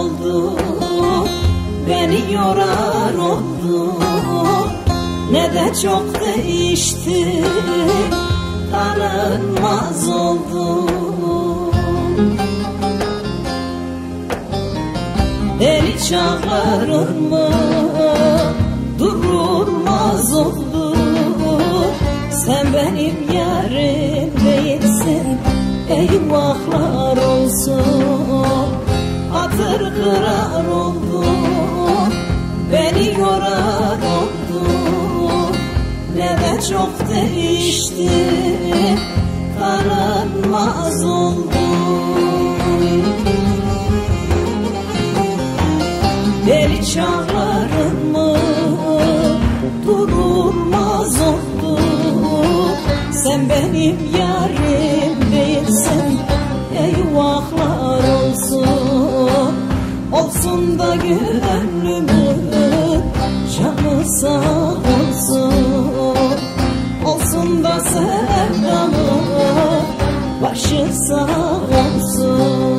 oldu Beni yorar oldu. Ne de çok değişti Tanınmaz oldu. Beni çağırır mı Durulmaz oldu. Sen benim yarim değilsin Eyvahlar olsun Hatır kırar oldu Beni yorar oldu Ne de çok değişti Tanınmaz oldu Beni çağırır mı Durulmaz oldu? Sen benim yarim gönlümün Canı sağ olsun Olsun da sevdamın Başı sağ olsun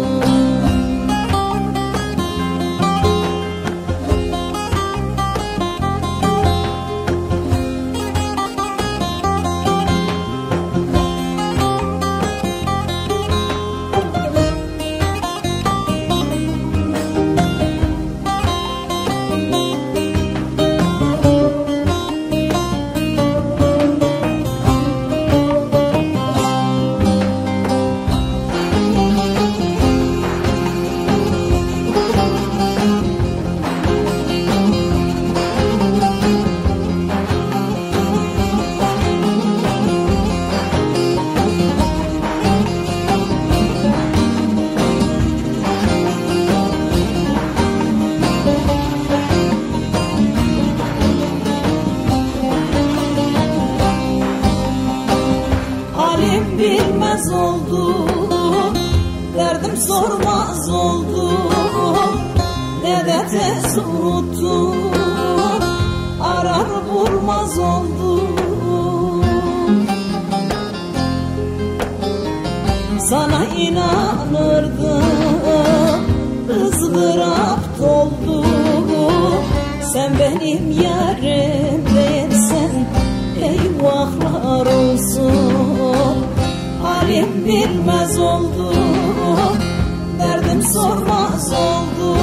Halim bilmez oldu. Derdim sormaz oldu. Ne de tez unuttum Arar bulmaz oldu. Sana inanırdım. Izdırap doldu Sen benim yarim değilsin Eyvahlar olsun Halim bilmez oldu. Derdim sormaz oldu.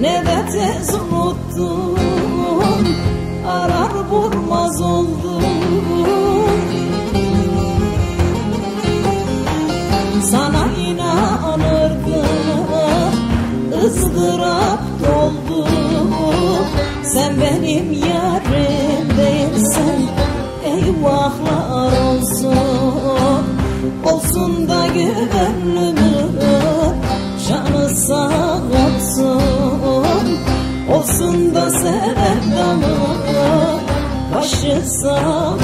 Ne de tez unuttum Arar bulmaz oldum sana inanırdım. Izdırap doldu. Sen benim yarim değilsin Eyvahlar olsun Olsun da gönlümün Canı sağ olsun. Olsun da sevdamın Başı sağ